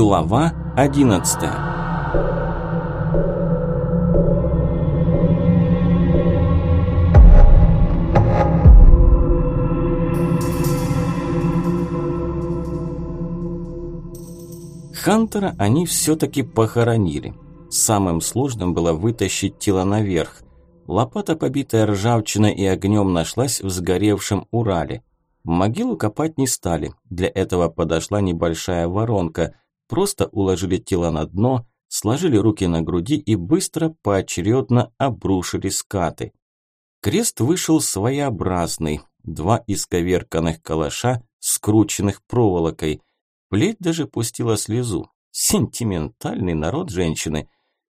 Глава 11 Хантера они все-таки похоронили. Самым сложным было вытащить тело наверх. Лопата, побитая ржавчиной и огнем, нашлась в сгоревшем Урале. Могилу копать не стали, для этого подошла небольшая воронка. Просто уложили тело на дно, сложили руки на груди и быстро поочередно обрушили скаты. Крест вышел своеобразный, два исковерканных калаша, скрученных проволокой. Плеть даже пустила слезу. Сентиментальный народ женщины.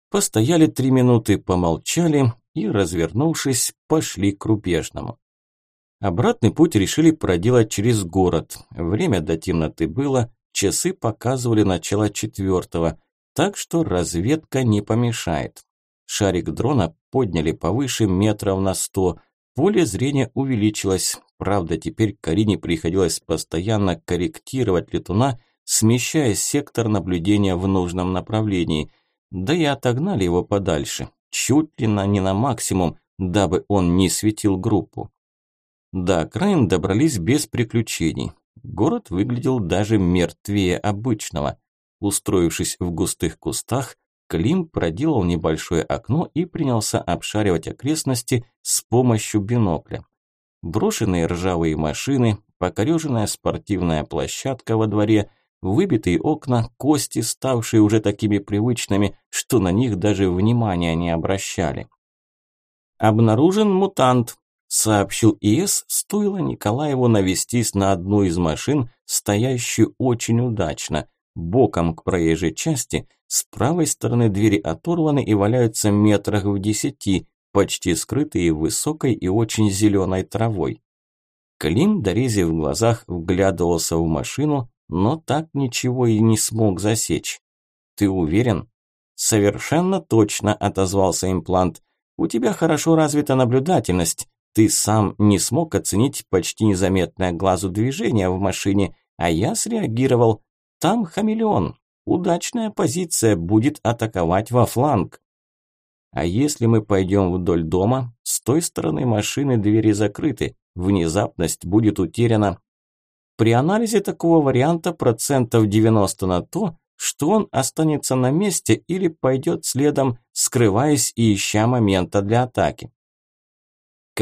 Постояли три минуты, помолчали, и, развернувшись, пошли к рубежному. Обратный путь решили проделать через город. Время до темноты было, часы показывали начало четвертого, так что разведка не помешает. Шарик дрона подняли повыше метров на сто, поле зрения увеличилось, правда теперь Карине приходилось постоянно корректировать летуна, смещая сектор наблюдения в нужном направлении, да и отогнали его подальше чуть ли на не на максимум, дабы он не светил группу. До окраин добрались без приключений. Город выглядел даже мертвее обычного. Устроившись в густых кустах, Клим проделал небольшое окно и принялся обшаривать окрестности с помощью бинокля. Брошенные ржавые машины, покореженная спортивная площадка во дворе – Выбитые окна, кости, ставшие уже такими привычными, что на них даже внимания не обращали. «Обнаружен мутант», – сообщил ИС, стоило Николаеву навестись на одну из машин, стоящую очень удачно. Боком к проезжей части, с правой стороны двери оторваны и валяются метрах в десяти, почти скрытые высокой и очень зеленой травой. Клим, дорезив в глазах, вглядывался в машину, но так ничего и не смог засечь. Ты уверен? Совершенно точно, отозвался имплант. У тебя хорошо развита наблюдательность. Ты сам не смог оценить почти незаметное глазу движение в машине, а я среагировал. Там хамелеон. Удачная позиция будет атаковать во фланг. А если мы пойдем вдоль дома, с той стороны машины двери закрыты, внезапность будет утеряна, при анализе такого варианта процентов 90 на то, что он останется на месте или пойдет следом, скрываясь и ища момента для атаки.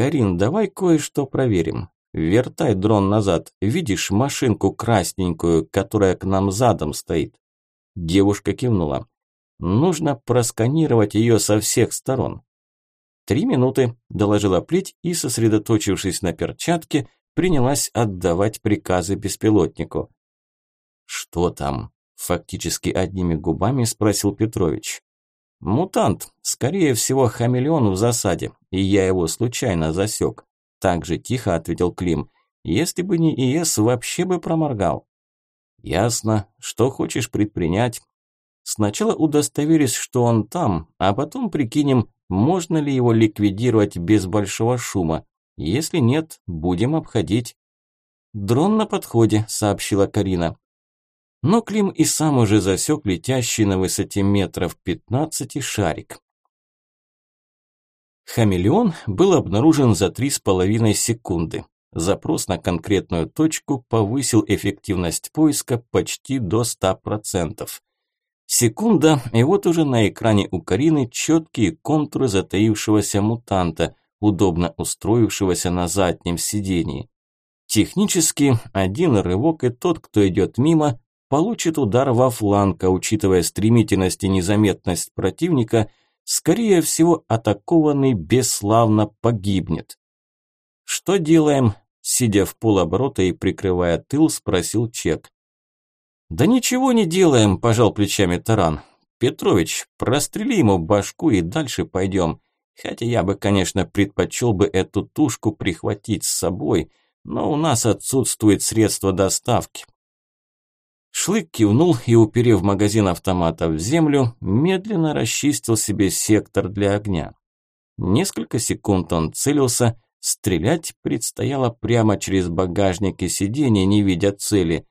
Карин, давай кое-что проверим. Вертай дрон назад. Видишь машинку красненькую, которая к нам задом стоит? Девушка кивнула. Нужно просканировать ее со всех сторон. Три минуты, доложила плеть и, сосредоточившись на перчатке, принялась отдавать приказы беспилотнику. «Что там?» – фактически одними губами спросил Петрович. «Мутант, скорее всего, хамелеон в засаде, и я его случайно засек», – так же тихо ответил Клим. «Если бы не ИС, вообще бы проморгал». «Ясно. Что хочешь предпринять?» «Сначала удостоверюсь, что он там, а потом прикинем, можно ли его ликвидировать без большого шума. Если нет, будем обходить. Дрон на подходе, сообщила Карина. Но Клим и сам уже засек летящий на высоте метров 15 шарик. Хамелеон был обнаружен за 3,5 секунды. Запрос на конкретную точку повысил эффективность поиска почти до 100%. Секунда, и вот уже на экране у Карины четкие контуры затаившегося мутанта, удобно устроившегося на заднем сидении. Технически, один рывок и тот, кто идет мимо, получит удар во фланг, а учитывая стремительность и незаметность противника, скорее всего, атакованный бесславно погибнет. «Что делаем?» – сидя в полоборота и прикрывая тыл, спросил Чек. «Да ничего не делаем», – пожал плечами Таран. «Петрович, прострели ему башку и дальше пойдем. Хотя я бы, конечно, предпочел бы эту тушку прихватить с собой, но у нас отсутствует средство доставки. Шлык кивнул и, уперев магазин автомата в землю, медленно расчистил себе сектор для огня. Несколько секунд он целился, стрелять предстояло прямо через багажник и сиденье, не видя цели.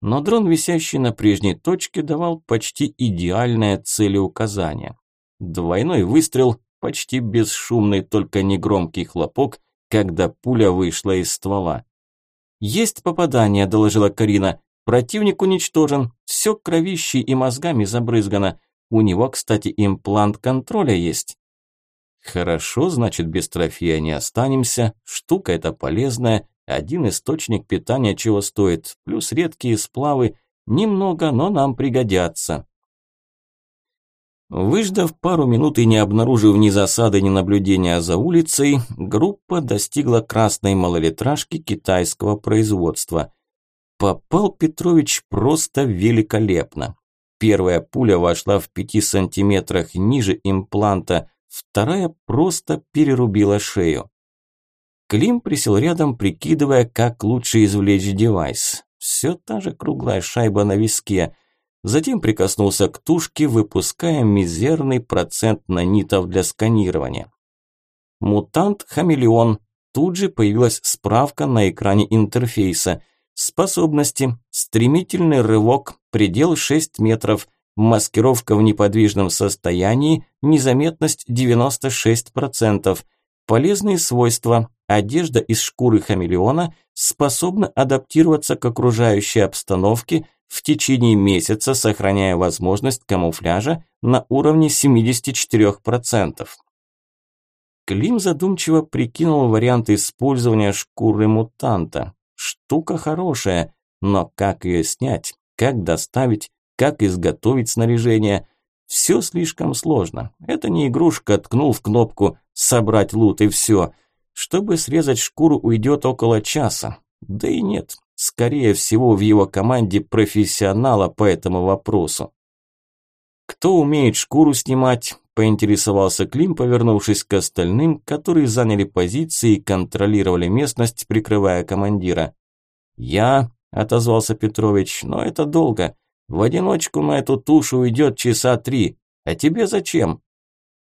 но дрон, висящий на прежней точке, давал почти идеальное целеуказание. Двойной выстрел, почти бесшумный, только негромкий хлопок, когда пуля вышла из ствола. «Есть попадание», – доложила Карина. «Противник уничтожен, все кровищей и мозгами забрызгано. У него, кстати, имплант контроля есть». «Хорошо, значит, без трофея не останемся. Штука эта полезная, один источник питания чего стоит, плюс редкие сплавы. Немного, но нам пригодятся». Выждав пару минут и не обнаружив ни засады, ни наблюдения за улицей, группа достигла красной малолитражки китайского производства. Попал Петрович просто великолепно. Первая пуля вошла в пяти сантиметрах ниже импланта, вторая просто перерубила шею. Клим присел рядом, прикидывая, как лучше извлечь девайс. Все та же круглая шайба на виске – Затем прикоснулся к тушке, выпуская мизерный процент нанитов для сканирования. Мутант-хамелеон. Тут же появилась справка на экране интерфейса. Способности. Стремительный рывок, предел 6 метров, маскировка в неподвижном состоянии, незаметность 96%. Полезные свойства. Одежда из шкуры хамелеона способна адаптироваться к окружающей обстановке, в течение месяца, сохраняя возможность камуфляжа на уровне 74%. Клим задумчиво прикинул вариант использования шкуры мутанта. Штука хорошая, но как ее снять, как доставить, как изготовить снаряжение – все слишком сложно. Это не игрушка, ткнул в кнопку «собрать лут» и все. Чтобы срезать шкуру уйдет около часа. Да и нет, скорее всего, в его команде профессионала по этому вопросу. «Кто умеет шкуру снимать?» – поинтересовался Клим, повернувшись к остальным, которые заняли позиции и контролировали местность, прикрывая командира. «Я», – отозвался Петрович, – «но это долго. В одиночку на эту тушу уйдет часа три. А тебе зачем?»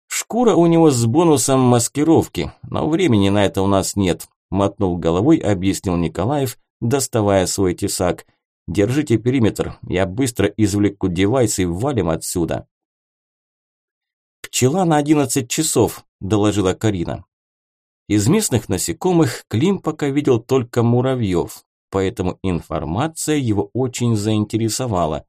«Шкура у него с бонусом маскировки, но времени на это у нас нет», – мотнул головой, объяснил Николаев, доставая свой тесак. «Держите периметр, я быстро извлеку девайс и валим отсюда». «Пчела на одиннадцать часов», – доложила Карина. Из местных насекомых Клим пока видел только муравьев, поэтому информация его очень заинтересовала.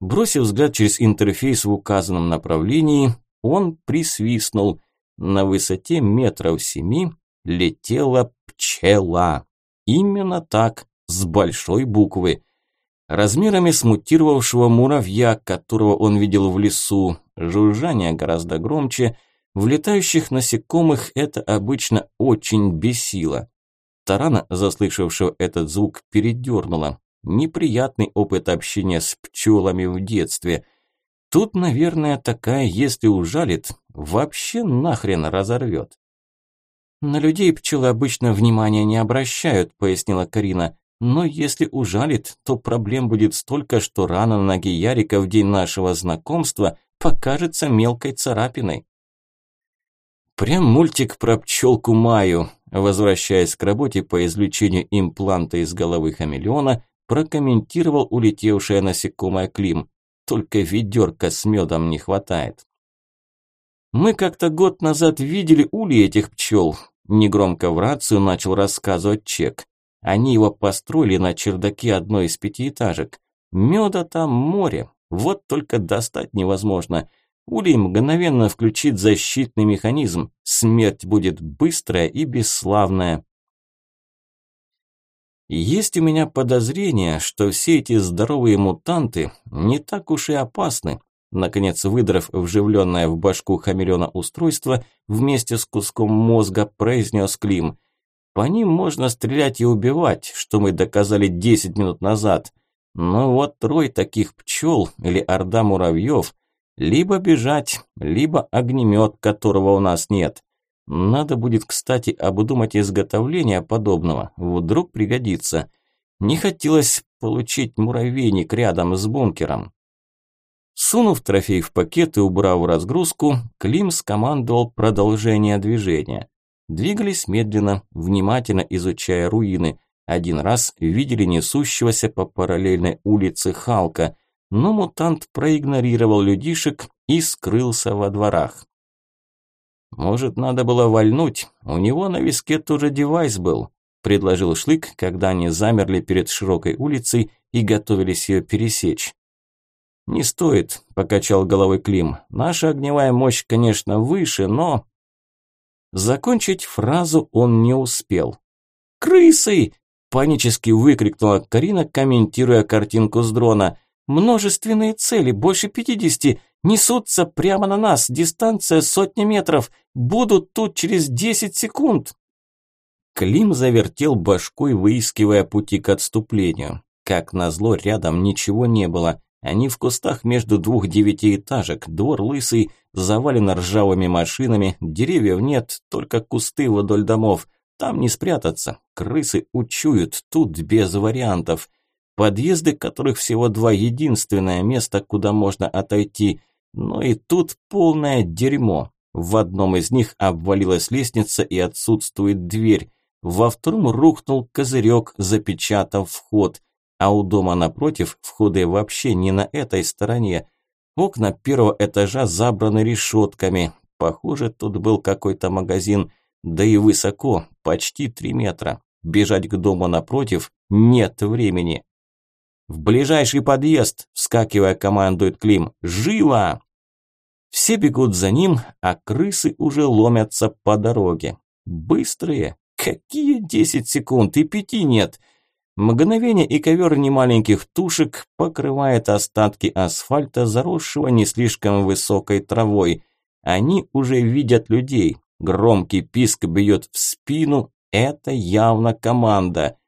Бросив взгляд через интерфейс в указанном направлении, он присвистнул. На высоте метров семи летела пчела. Именно так, с большой буквы. Размерами с мутировавшего муравья, которого он видел в лесу, жужжание гораздо громче, в летающих насекомых это обычно очень бесило. Тарана, заслышавшего этот звук, передернула. Неприятный опыт общения с пчелами в детстве. Тут, наверное, такая, если ужалит, вообще нахрен разорвет. «На людей пчелы обычно внимания не обращают», – пояснила Карина. «Но если ужалит, то проблем будет столько, что рана на ноге Ярика в день нашего знакомства покажется мелкой царапиной». Прям мультик про пчелку Маю. Возвращаясь к работе по извлечению импланта из головы хамелеона, прокомментировал улетевшее насекомое Клим. Только ведерка с медом не хватает. Мы как-то год назад видели ули этих пчел. Негромко в рацию начал рассказывать Чек. Они его построили на чердаке одной из пятиэтажек. Меда там море, вот только достать невозможно. Улей мгновенно включит защитный механизм. Смерть будет быстрая и бесславная. Есть у меня подозрение, что все эти здоровые мутанты не так уж и опасны, Наконец, выдрав вживленное в башку хамелеона устройство, вместе с куском мозга произнес Клим. «По ним можно стрелять и убивать, что мы доказали 10 минут назад. Но вот трой таких пчел или орда муравьев, либо бежать, либо огнемет, которого у нас нет. Надо будет, кстати, обдумать изготовление подобного, вдруг пригодится. Не хотелось получить муравейник рядом с бункером». Сунув трофей в пакет и убрав разгрузку, Клим скомандовал продолжение движения. Двигались медленно, внимательно изучая руины. Один раз видели несущегося по параллельной улице Халка, но мутант проигнорировал людишек и скрылся во дворах. «Может, надо было вальнуть? У него на виске тоже девайс был», – предложил Шлык, когда они замерли перед широкой улицей и готовились ее пересечь. «Не стоит», – покачал головой Клим. «Наша огневая мощь, конечно, выше, но...» Закончить фразу он не успел. «Крысы!» – панически выкрикнула Карина, комментируя картинку с дрона. «Множественные цели, больше пятидесяти, несутся прямо на нас, дистанция сотни метров, будут тут через десять секунд!» Клим завертел башкой, выискивая пути к отступлению. Как назло, рядом ничего не было. Они в кустах между двух девятиэтажек, двор лысый, завален ржавыми машинами, деревьев нет, только кусты вдоль домов. Там не спрятаться, крысы учуют, тут без вариантов. Подъезды, которых всего два, единственное место, куда можно отойти. Но и тут полное дерьмо. В одном из них обвалилась лестница и отсутствует дверь. Во втором рухнул козырек, запечатав вход а у дома напротив входы вообще не на этой стороне. Окна первого этажа забраны решетками. Похоже, тут был какой-то магазин, да и высоко, почти три метра. Бежать к дому напротив нет времени. «В ближайший подъезд!» – вскакивая, командует Клим. «Живо!» Все бегут за ним, а крысы уже ломятся по дороге. Быстрые? Какие десять секунд? И пяти нет – Мгновение и ковер немаленьких тушек покрывает остатки асфальта, заросшего не слишком высокой травой. Они уже видят людей. Громкий писк бьет в спину. Это явно команда.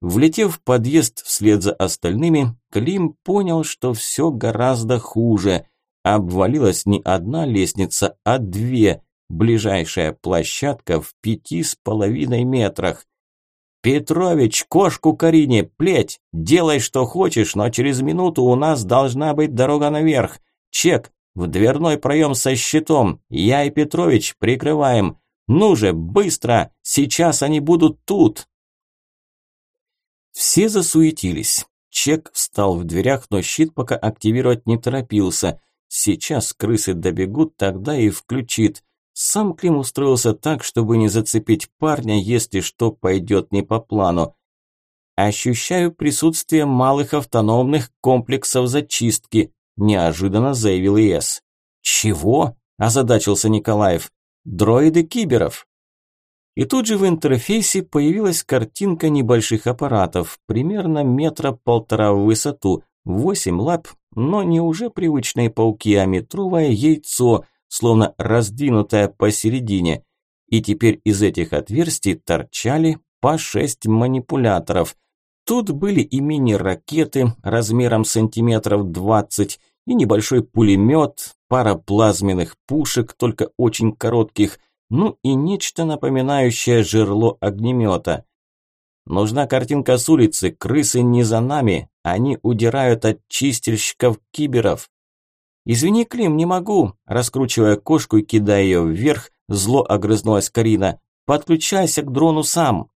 Влетев в подъезд вслед за остальными, Клим понял, что все гораздо хуже. Обвалилась не одна лестница, а две. Ближайшая площадка в пяти с половиной метрах. «Петрович, кошку Карине, плеть! Делай, что хочешь, но через минуту у нас должна быть дорога наверх. Чек, в дверной проем со щитом. Я и Петрович прикрываем. Ну же, быстро! Сейчас они будут тут!» Все засуетились. Чек встал в дверях, но щит пока активировать не торопился. Сейчас крысы добегут, тогда и включит. Сам Клим устроился так, чтобы не зацепить парня, если что пойдет не по плану. «Ощущаю присутствие малых автономных комплексов зачистки», – неожиданно заявил ИС. «Чего?» – озадачился Николаев. «Дроиды киберов». И тут же в интерфейсе появилась картинка небольших аппаратов, примерно метра полтора в высоту, восемь лап, но не уже привычные пауки, а метровое яйцо – словно раздвинутая посередине, и теперь из этих отверстий торчали по шесть манипуляторов. Тут были и мини-ракеты размером сантиметров двадцать, и небольшой пулемет, пара плазменных пушек, только очень коротких, ну и нечто напоминающее жерло огнемета. Нужна картинка с улицы, крысы не за нами, они удирают от чистильщиков-киберов. «Извини, Клим, не могу!» Раскручивая кошку и кидая ее вверх, зло огрызнулась Карина. «Подключайся к дрону сам!»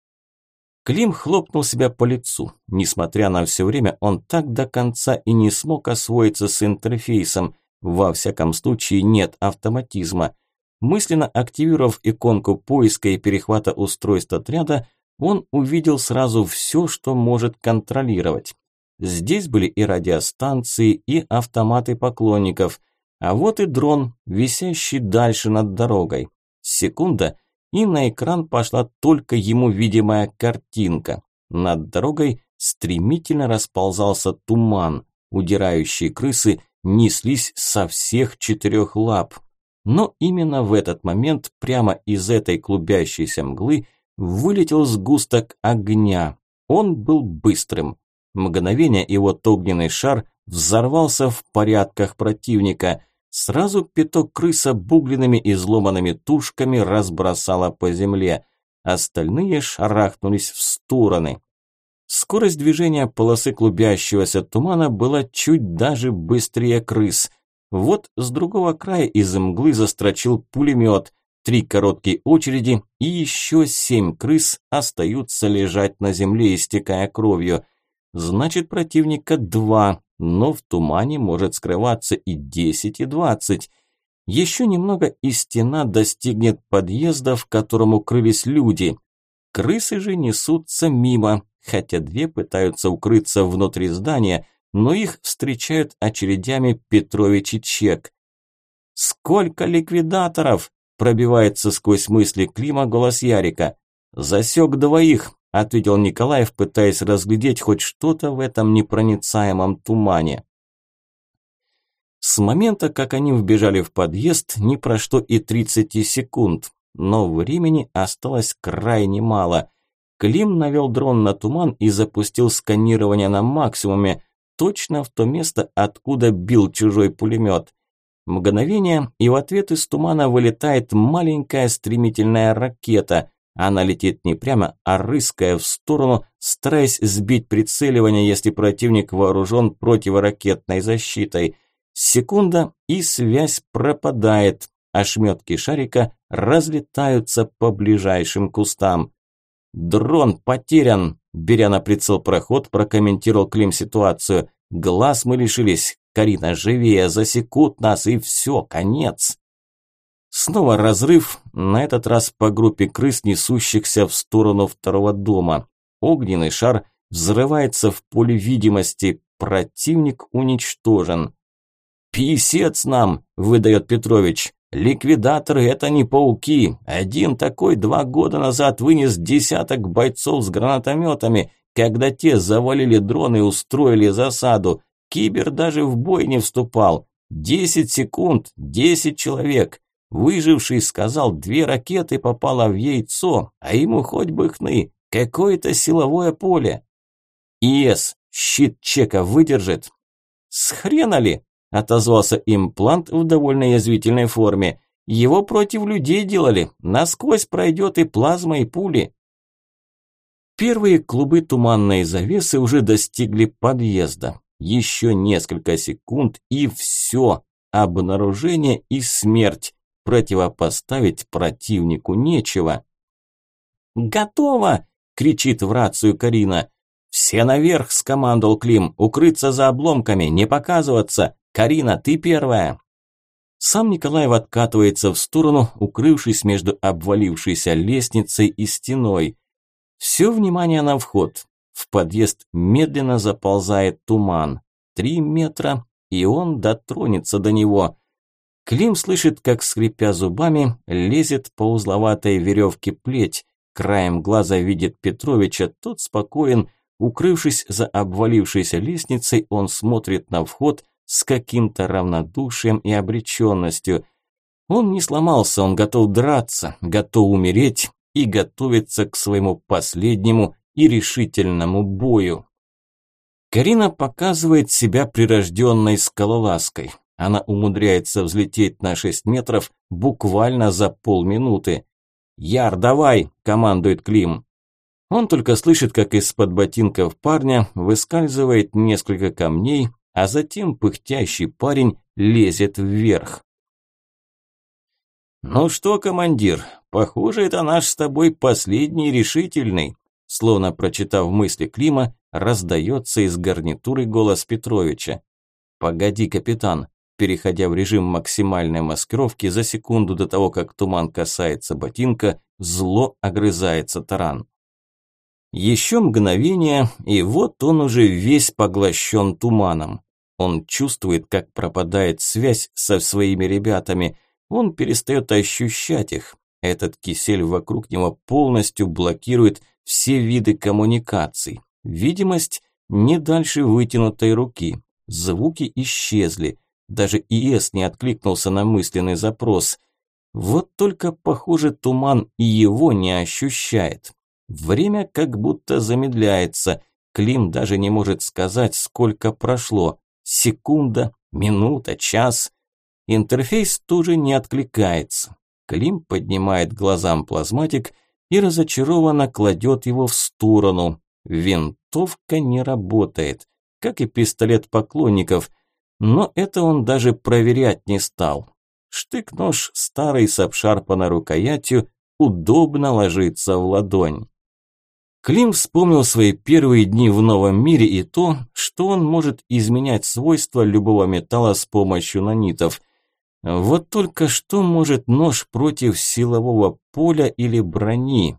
Клим хлопнул себя по лицу. Несмотря на все время, он так до конца и не смог освоиться с интерфейсом. Во всяком случае, нет автоматизма. Мысленно активировав иконку поиска и перехвата устройства отряда, он увидел сразу все, что может контролировать. Здесь были и радиостанции, и автоматы поклонников. А вот и дрон, висящий дальше над дорогой. Секунда, и на экран пошла только ему видимая картинка. Над дорогой стремительно расползался туман. Удирающие крысы неслись со всех четырех лап. Но именно в этот момент прямо из этой клубящейся мглы вылетел сгусток огня. Он был быстрым. Мгновение и вот огненный шар взорвался в порядках противника. Сразу пяток крыс обугленными и изломанными тушками разбросало по земле. Остальные шарахнулись в стороны. Скорость движения полосы клубящегося тумана была чуть даже быстрее крыс. Вот с другого края из мглы застрочил пулемет. три короткие очереди, и еще семь крыс остаются лежать на земле, истекая кровью. Значит, противника два, но в тумане может скрываться и десять, и двадцать. Еще немного, и стена достигнет подъезда, в котором укрылись люди. Крысы же несутся мимо, хотя две пытаются укрыться внутри здания, но их встречают очередями Петрович и Чек. «Сколько ликвидаторов?» – пробивается сквозь мысли Клима голос Ярика. «Засек двоих», – ответил Николаев, пытаясь разглядеть хоть что-то в этом непроницаемом тумане. С момента, как они вбежали в подъезд, не прошло и 30 секунд, но времени осталось крайне мало. Клим навел дрон на туман и запустил сканирование на максимуме, точно в то место, откуда бил чужой пулемет. Мгновение, и в ответ из тумана вылетает маленькая стремительная ракета. Она летит не прямо, а рыская в сторону, стараясь сбить прицеливание, если противник вооружен противоракетной защитой. Секунда, и связь пропадает. Ошметки шарика разлетаются по ближайшим кустам. «Дрон потерян!» Беря на прицел проход, прокомментировал Клим ситуацию. «Глаз мы лишились. Карина, живее, засекут нас, и все, конец!» Снова разрыв, на этот раз по группе крыс, несущихся в сторону второго дома. Огненный шар взрывается в поле видимости. Противник уничтожен. «Писец нам!» – выдает Петрович. «Ликвидаторы – это не пауки. Один такой два года назад вынес десяток бойцов с гранатометами, когда те завалили дрон и устроили засаду. Кибер даже в бой не вступал. Десять секунд, десять человек. Выживший сказал, две ракеты попало в яйцо, а ему хоть бы хны. Какое-то силовое поле. ИС, щит чека выдержит. С хрена ли? Отозвался имплант в довольно язвительной форме. Его против людей делали, насквозь пройдет и плазма, и пули. Первые клубы туманной завесы уже достигли подъезда. Еще несколько секунд и все. Обнаружение и смерть. Противопоставить противнику нечего. «Готово!» – кричит в рацию Карина. «Все наверх!» – скомандовал Клим. «Укрыться за обломками, не показываться! «Карина, ты первая!» Сам Николаев откатывается в сторону, укрывшись между обвалившейся лестницей и стеной. Все внимание на вход. В подъезд медленно заползает туман. Три метра, и он дотронется до него. Клим слышит, как, скрипя зубами, лезет по узловатой веревке плеть. Краем глаза видит Петровича, тот спокоен. Укрывшись за обвалившейся лестницей, он смотрит на вход, с каким-то равнодушием и обреченностью. Он не сломался, он готов драться, готов умереть и готовится к своему последнему и решительному бою. Карина показывает себя прирожденной скалолазкой. Она умудряется взлететь на 6 метров буквально за полминуты. «Яр, давай!» – командует Клим. Он только слышит, как из-под ботинков парня выскальзывает несколько камней, а затем пыхтящий парень лезет вверх. «Ну что, командир, похоже, это наш с тобой последний решительный», словно прочитав мысли Клима, раздается из гарнитуры голос Петровича. «Погоди, капитан», переходя в режим максимальной маскировки за секунду до того, как туман касается ботинка, зло огрызается таран. Еще мгновение, и вот он уже весь поглощен туманом. Он чувствует, как пропадает связь со своими ребятами. Он перестает ощущать их. Этот кисель вокруг него полностью блокирует все виды коммуникаций. Видимость не дальше вытянутой руки. Звуки исчезли. Даже ИС не откликнулся на мысленный запрос. Вот только, похоже, туман и его не ощущает. Время как будто замедляется. Клим даже не может сказать, сколько прошло. Секунда, минута, час. Интерфейс тоже не откликается. Клим поднимает глазам плазматик и разочарованно кладет его в сторону. Винтовка не работает, как и пистолет поклонников, но это он даже проверять не стал. Штык-нож старый с обшарпанной рукоятью удобно ложится в ладонь. Клим вспомнил свои первые дни в новом мире и то, что он может изменять свойства любого металла с помощью нанитов. Вот только что может нож против силового поля или брони?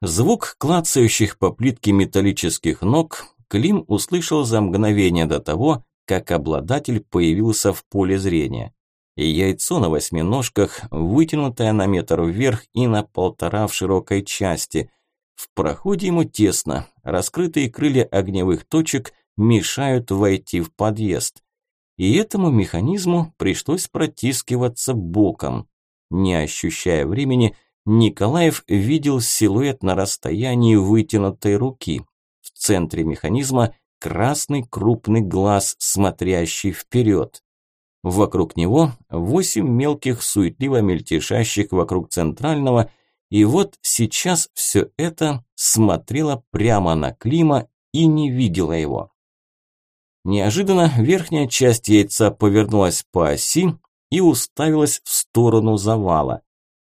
Звук клацающих по плитке металлических ног Клим услышал за мгновение до того, как обладатель появился в поле зрения и яйцо на восьми ножках, вытянутое на метр вверх и на полтора в широкой части. В проходе ему тесно, раскрытые крылья огневых точек мешают войти в подъезд. И этому механизму пришлось протискиваться боком. Не ощущая времени, Николаев видел силуэт на расстоянии вытянутой руки. В центре механизма красный крупный глаз, смотрящий вперед. Вокруг него восемь мелких, суетливо мельтешащих вокруг центрального, и вот сейчас все это смотрело прямо на Клима и не видела его. Неожиданно верхняя часть яйца повернулась по оси и уставилась в сторону завала.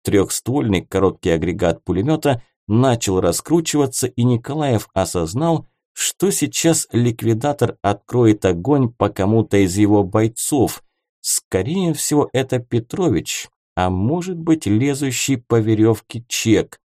Трехствольный короткий агрегат пулемета начал раскручиваться, и Николаев осознал, что сейчас ликвидатор откроет огонь по кому-то из его бойцов, Скорее всего, это Петрович, а может быть лезущий по веревке чек.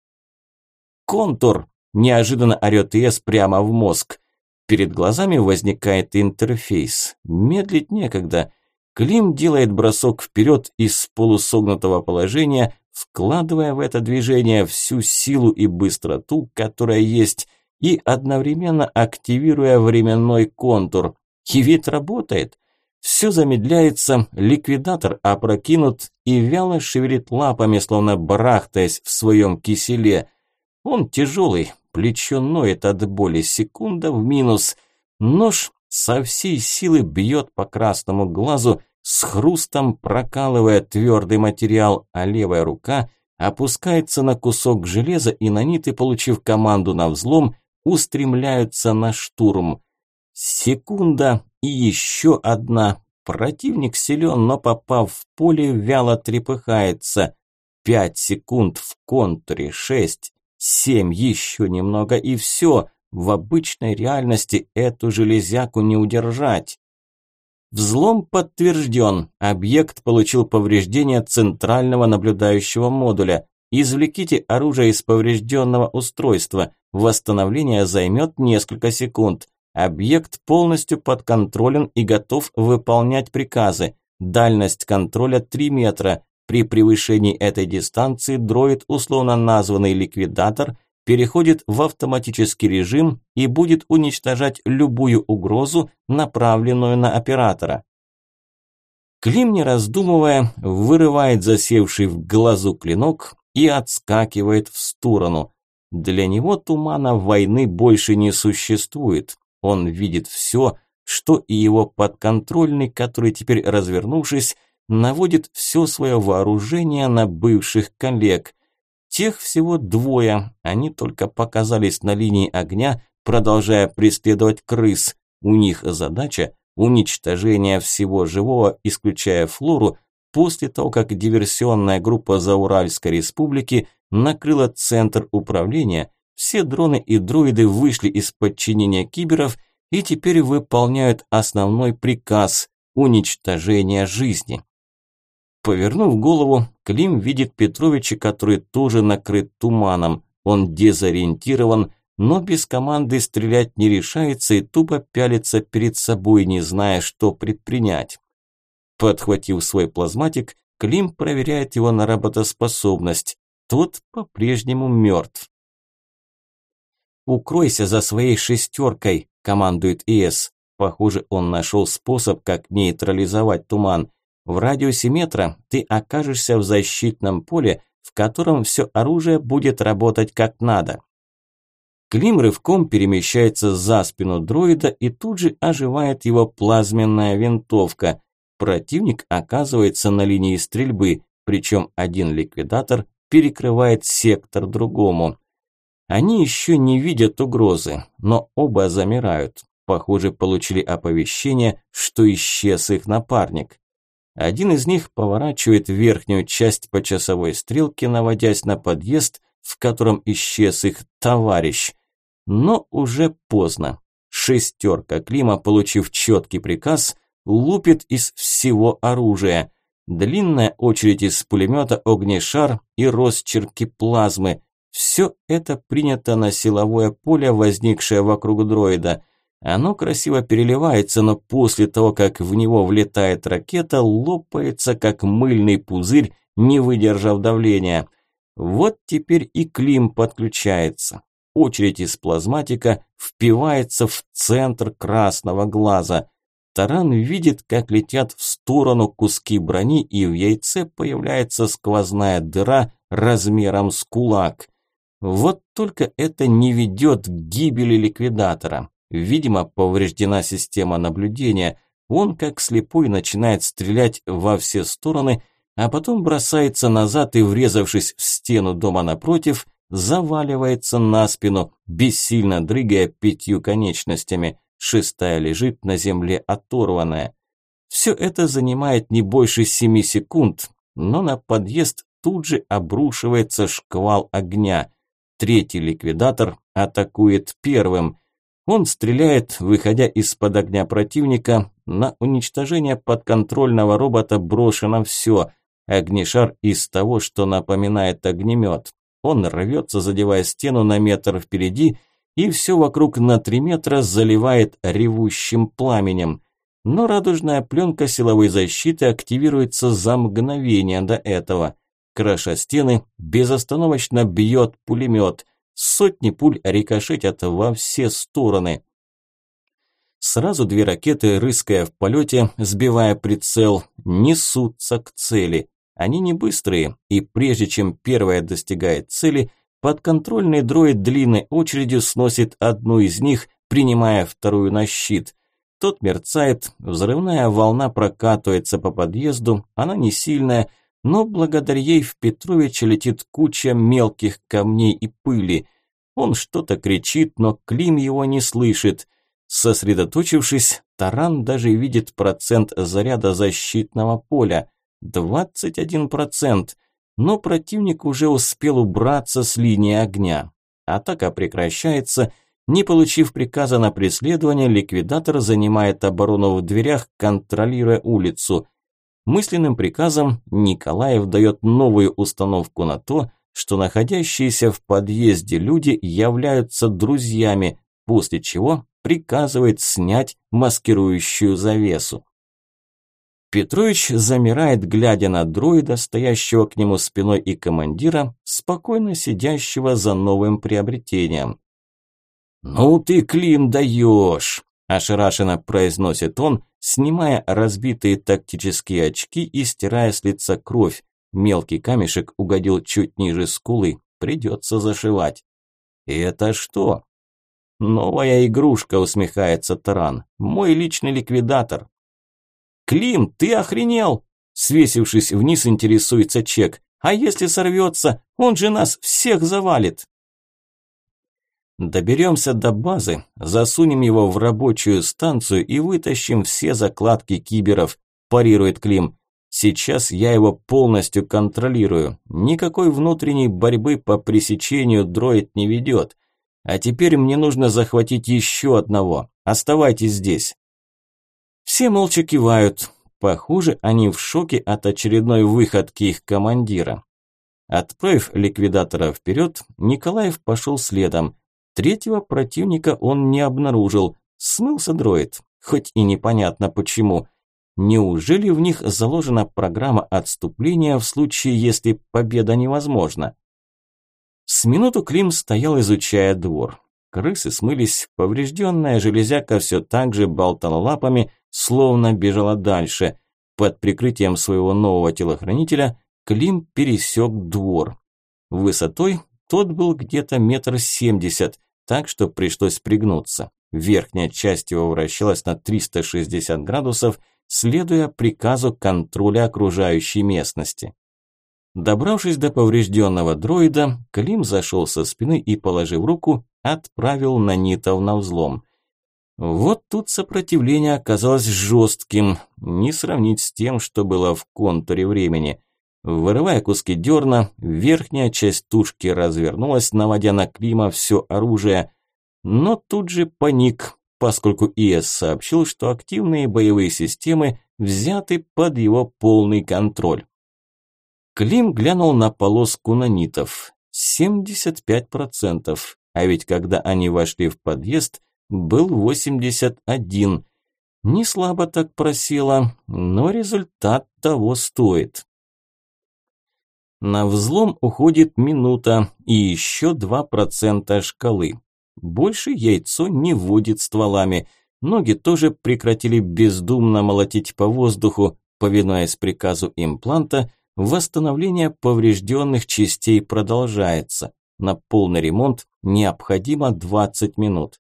«Контур!» – неожиданно орёт ИС прямо в мозг. Перед глазами возникает интерфейс. Медлить некогда. Клим делает бросок вперед из полусогнутого положения, вкладывая в это движение всю силу и быстроту, которая есть, и одновременно активируя временной контур. И ведь работает. Все замедляется, ликвидатор опрокинут и вяло шевелит лапами, словно барахтаясь в своем киселе. Он тяжелый, плечо ноет от боли, секунда в минус. Нож со всей силы бьет по красному глазу, с хрустом прокалывая твердый материал, а левая рука опускается на кусок железа и наниты, получив команду на взлом, устремляются на штурм. Секунда, и еще одна. Противник силен, но попав в поле, вяло трепыхается. Пять секунд в контуре, шесть, семь, еще немного и все. В обычной реальности эту железяку не удержать. Взлом подтвержден. Объект получил повреждение центрального наблюдающего модуля. Извлеките оружие из поврежденного устройства. Восстановление займет несколько секунд. Объект полностью подконтролен и готов выполнять приказы. Дальность контроля 3 метра. При превышении этой дистанции дроид, условно названный ликвидатор, переходит в автоматический режим и будет уничтожать любую угрозу, направленную на оператора. Клим, не раздумывая, вырывает засевший в глазу клинок и отскакивает в сторону. Для него тумана войны больше не существует. Он видит все, что и его подконтрольный, который теперь, развернувшись, наводит все свое вооружение на бывших коллег. Тех всего двое, они только показались на линии огня, продолжая преследовать крыс. У них задача – уничтожение всего живого, исключая флору, после того, как диверсионная группа Зауральской республики накрыла центр управления – все дроны и дроиды вышли из подчинения киберов и теперь выполняют основной приказ – уничтожение жизни. Повернув голову, Клим видит Петровича, который тоже накрыт туманом. Он дезориентирован, но без команды стрелять не решается и тупо пялится перед собой, не зная, что предпринять. Подхватив свой плазматик, Клим проверяет его на работоспособность. Тот по-прежнему мертв. «Укройся за своей шестеркой», – командует ИС. Похоже, он нашел способ, как нейтрализовать туман. В радиусе метра ты окажешься в защитном поле, в котором все оружие будет работать как надо. Клим рывком перемещается за спину дроида и тут же оживает его плазменная винтовка. Противник оказывается на линии стрельбы, причем один ликвидатор перекрывает сектор другому. Они еще не видят угрозы, но оба замирают. Похоже, получили оповещение, что исчез их напарник. Один из них поворачивает верхнюю часть по часовой стрелке, наводясь на подъезд, в котором исчез их товарищ. Но уже поздно. Шестерка Клима, получив четкий приказ, лупит из всего оружия. Длинная очередь из пулемета, огнешар и росчерки плазмы. Все это принято на силовое поле, возникшее вокруг дроида. Оно красиво переливается, но после того, как в него влетает ракета, лопается, как мыльный пузырь, не выдержав давления. Вот теперь и Клим подключается. Очередь из плазматика впивается в центр красного глаза. Таран видит, как летят в сторону куски брони, и в яйце появляется сквозная дыра размером с кулак. Вот только это не ведет к гибели ликвидатора. Видимо, повреждена система наблюдения. Он, как слепой, начинает стрелять во все стороны, а потом бросается назад и, врезавшись в стену дома напротив, заваливается на спину, бессильно дрыгая пятью конечностями. Шестая лежит на земле оторванная. Все это занимает не больше семи секунд, но на подъезд тут же обрушивается шквал огня. Третий ликвидатор атакует первым. Он стреляет, выходя из-под огня противника. На уничтожение подконтрольного робота брошено все. Огнешар из того, что напоминает огнемет. Он рвется, задевая стену на метр впереди, и все вокруг на три метра заливает ревущим пламенем. Но радужная пленка силовой защиты активируется за мгновение до этого. Краша стены, безостановочно бьет пулемет – Сотни пуль рикошетят во все стороны. Сразу две ракеты, рыская в полете, сбивая прицел, несутся к цели. Они не быстрые, и прежде чем первая достигает цели, подконтрольный дроид длинной очередью сносит одну из них, принимая вторую на щит. Тот мерцает, взрывная волна прокатывается по подъезду, она не сильная, но благодаря ей в Петровича летит куча мелких камней и пыли. Он что-то кричит, но Клим его не слышит. Сосредоточившись, Таран даже видит процент заряда защитного поля. 21%. Но противник уже успел убраться с линии огня. Атака прекращается. Не получив приказа на преследование, ликвидатор занимает оборону в дверях, контролируя улицу. Мысленным приказом Николаев дает новую установку на то, что находящиеся в подъезде люди являются друзьями, после чего приказывает снять маскирующую завесу. Петрович замирает, глядя на дроида, стоящего к нему спиной и командира, спокойно сидящего за новым приобретением. «Ну ты, Клим, даешь!» – ошарашенно произносит он, снимая разбитые тактические очки и стирая с лица кровь. Мелкий камешек угодил чуть ниже скулы, придется зашивать. «Это что?» «Новая игрушка», – усмехается Таран. «Мой личный ликвидатор». «Клим, ты охренел?» Свесившись вниз, интересуется Чек. «А если сорвется, он же нас всех завалит!» Доберемся до базы, засунем его в рабочую станцию и вытащим все закладки киберов, парирует Клим. Сейчас я его полностью контролирую. Никакой внутренней борьбы по пресечению дроид не ведет. А теперь мне нужно захватить еще одного. Оставайтесь здесь. Все молча кивают. Похоже, они в шоке от очередной выходки их командира. Отправив ликвидатора вперед, Николаев пошел следом. Третьего противника он не обнаружил. Смылся дроид, хоть и непонятно почему. Неужели в них заложена программа отступления в случае, если победа невозможна? С минуту Клим стоял, изучая двор. Крысы смылись, поврежденная железяка все так же болтала лапами, словно бежала дальше. Под прикрытием своего нового телохранителя Клим пересек двор. Высотой тот был где-то метр семьдесят, так что пришлось пригнуться. Верхняя часть его вращалась на 360 градусов, следуя приказу контроля окружающей местности. Добравшись до поврежденного дроида, Клим зашел со спины и, положив руку, отправил нанитов на взлом. Вот тут сопротивление оказалось жестким, не сравнить с тем, что было в контуре времени. Вырывая куски дерна, верхняя часть тушки развернулась, наводя на Клима все оружие, но тут же паник, поскольку ИС сообщил, что активные боевые системы взяты под его полный контроль. Клим глянул на полоску нанитов. 75%, а ведь когда они вошли в подъезд, был 81. Не слабо так просело, но результат того стоит. На взлом уходит минута и еще 2% шкалы. Больше яйцо не водит стволами. Ноги тоже прекратили бездумно молотить по воздуху, повинуясь приказу импланта, восстановление поврежденных частей продолжается. На полный ремонт необходимо 20 минут.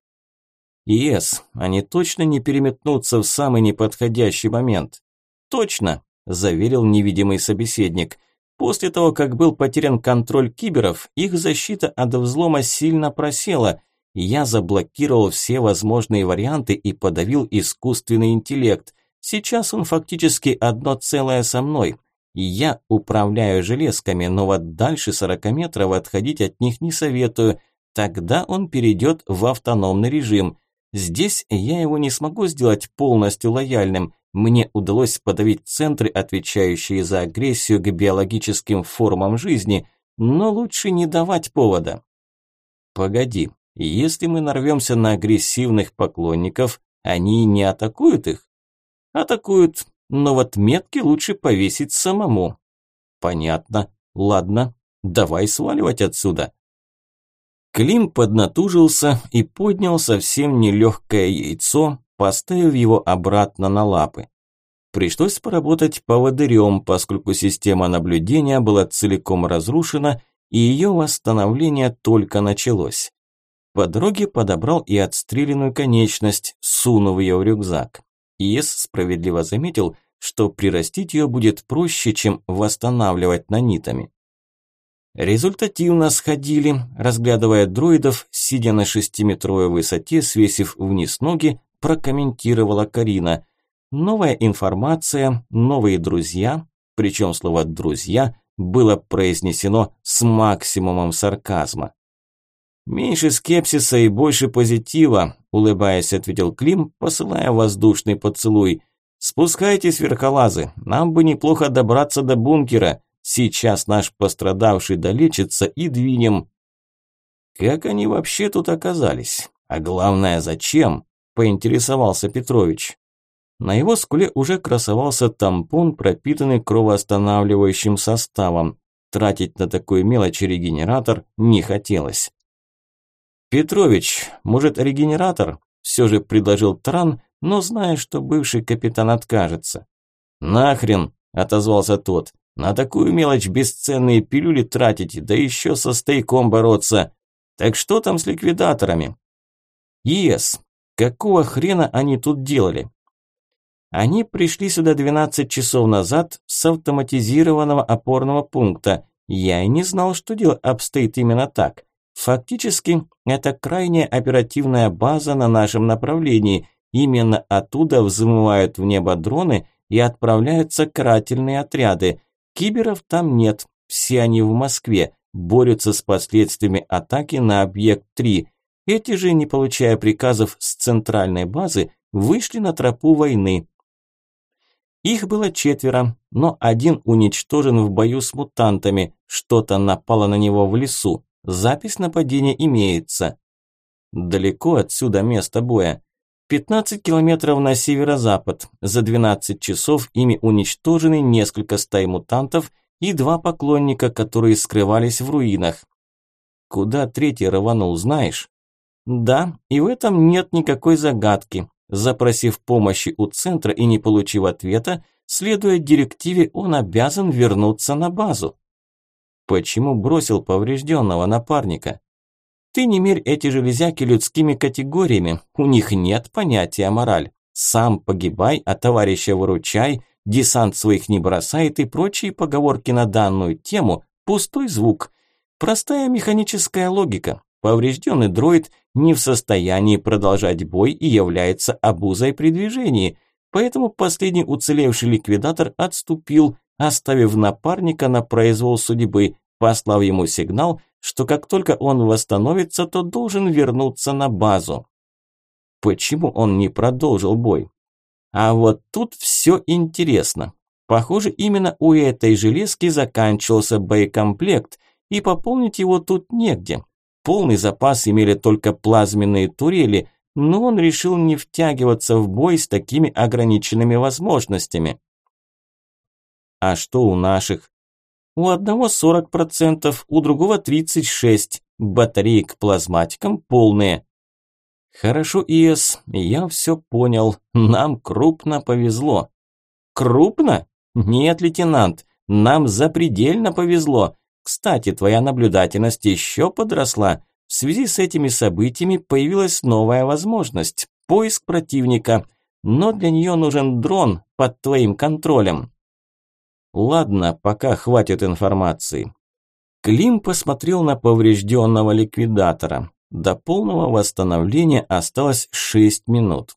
ИС, они точно не переметнутся в самый неподходящий момент. Точно, заверил невидимый собеседник. После того, как был потерян контроль киберов, их защита от взлома сильно просела. Я заблокировал все возможные варианты и подавил искусственный интеллект. Сейчас он фактически одно целое со мной. Я управляю железками, но вот дальше 40 метров отходить от них не советую. Тогда он перейдет в автономный режим. Здесь я его не смогу сделать полностью лояльным. Мне удалось подавить центры, отвечающие за агрессию к биологическим формам жизни, но лучше не давать повода. Погоди, если мы нарвемся на агрессивных поклонников, они не атакуют их? Атакуют, но вот метки лучше повесить самому. Понятно. Ладно, давай сваливать отсюда. Клим поднатужился и поднял совсем нелегкое яйцо, поставив его обратно на лапы. Пришлось поработать поводырем, поскольку система наблюдения была целиком разрушена, и ее восстановление только началось. По дороге подобрал и отстрелянную конечность, сунув ее в рюкзак. Иес справедливо заметил, что прирастить ее будет проще, чем восстанавливать нанитами. Результативно сходили, разглядывая дроидов, сидя на шестиметровой высоте, свесив вниз ноги, прокомментировала Карина. Новая информация, новые друзья, причем слово «друзья» было произнесено с максимумом сарказма. «Меньше скепсиса и больше позитива», – улыбаясь, ответил Клим, посылая воздушный поцелуй. «Спускайтесь, верхолазы, нам бы неплохо добраться до бункера. Сейчас наш пострадавший долечится и двинем». «Как они вообще тут оказались? А главное, зачем?» – поинтересовался Петрович. На его скуле уже красовался тампон, пропитанный кровоостанавливающим составом. Тратить на такую мелочь регенератор не хотелось. «Петрович, может, регенератор?» – все же предложил Тран, но зная, что бывший капитан откажется. «Нахрен!» – отозвался тот. «На такую мелочь бесценные пилюли тратить, да еще со стейком бороться. Так что там с ликвидаторами?» «ЕС, какого хрена они тут делали?» Они пришли сюда 12 часов назад с автоматизированного опорного пункта. Я и не знал, что дело обстоит именно так. Фактически, это крайне оперативная база на нашем направлении. Именно оттуда взмывают в небо дроны и отправляются карательные отряды. Киберов там нет, все они в Москве, борются с последствиями атаки на объект 3. Эти же, не получая приказов с центральной базы, вышли на тропу войны. Их было четверо, но один уничтожен в бою с мутантами, что-то напало на него в лесу. Запись нападения имеется. Далеко отсюда место боя. 15 километров на северо-запад. За 12 часов ими уничтожены несколько стай мутантов и два поклонника, которые скрывались в руинах. Куда третий рванул, знаешь? Да, и в этом нет никакой загадки. Запросив помощи у центра и не получив ответа, следуя директиве, он обязан вернуться на базу. Почему бросил поврежденного напарника? Ты не мерь эти железяки людскими категориями, у них нет понятия мораль. Сам погибай, а товарища выручай, десант своих не бросает и прочие поговорки на данную тему – пустой звук. Простая механическая логика. Поврежденный дроид не в состоянии продолжать бой и является обузой при движении, поэтому последний уцелевший ликвидатор отступил, оставив напарника на произвол судьбы, послав ему сигнал, что как только он восстановится, то должен вернуться на базу. Почему он не продолжил бой? А вот тут все интересно. Похоже, именно у этой железки заканчивался боекомплект, и пополнить его тут негде. Полный запас имели только плазменные турели, но он решил не втягиваться в бой с такими ограниченными возможностями. А что у наших? У одного 40%, у другого 36%. Батареи к плазматикам полные. Хорошо, ИС, я все понял. Нам крупно повезло. Крупно? Нет, лейтенант, нам запредельно повезло. Кстати, твоя наблюдательность еще подросла. В связи с этими событиями появилась новая возможность – поиск противника. Но для нее нужен дрон под твоим контролем. Ладно, пока хватит информации. Клим посмотрел на поврежденного ликвидатора. До полного восстановления осталось 6 минут.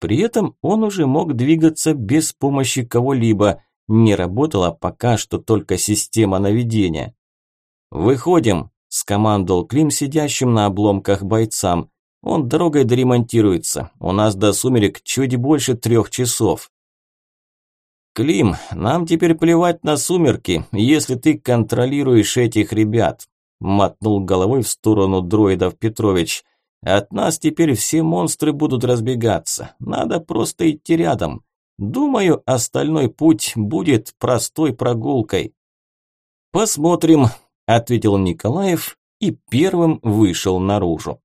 При этом он уже мог двигаться без помощи кого-либо. Не работала пока что только система наведения. «Выходим», – скомандовал Клим сидящим на обломках бойцам. «Он дорогой доремонтируется. У нас до сумерек чуть больше трех часов». «Клим, нам теперь плевать на сумерки, если ты контролируешь этих ребят», – мотнул головой в сторону дроидов Петрович. «От нас теперь все монстры будут разбегаться. Надо просто идти рядом. Думаю, остальной путь будет простой прогулкой». «Посмотрим», ответил Николаев и первым вышел наружу.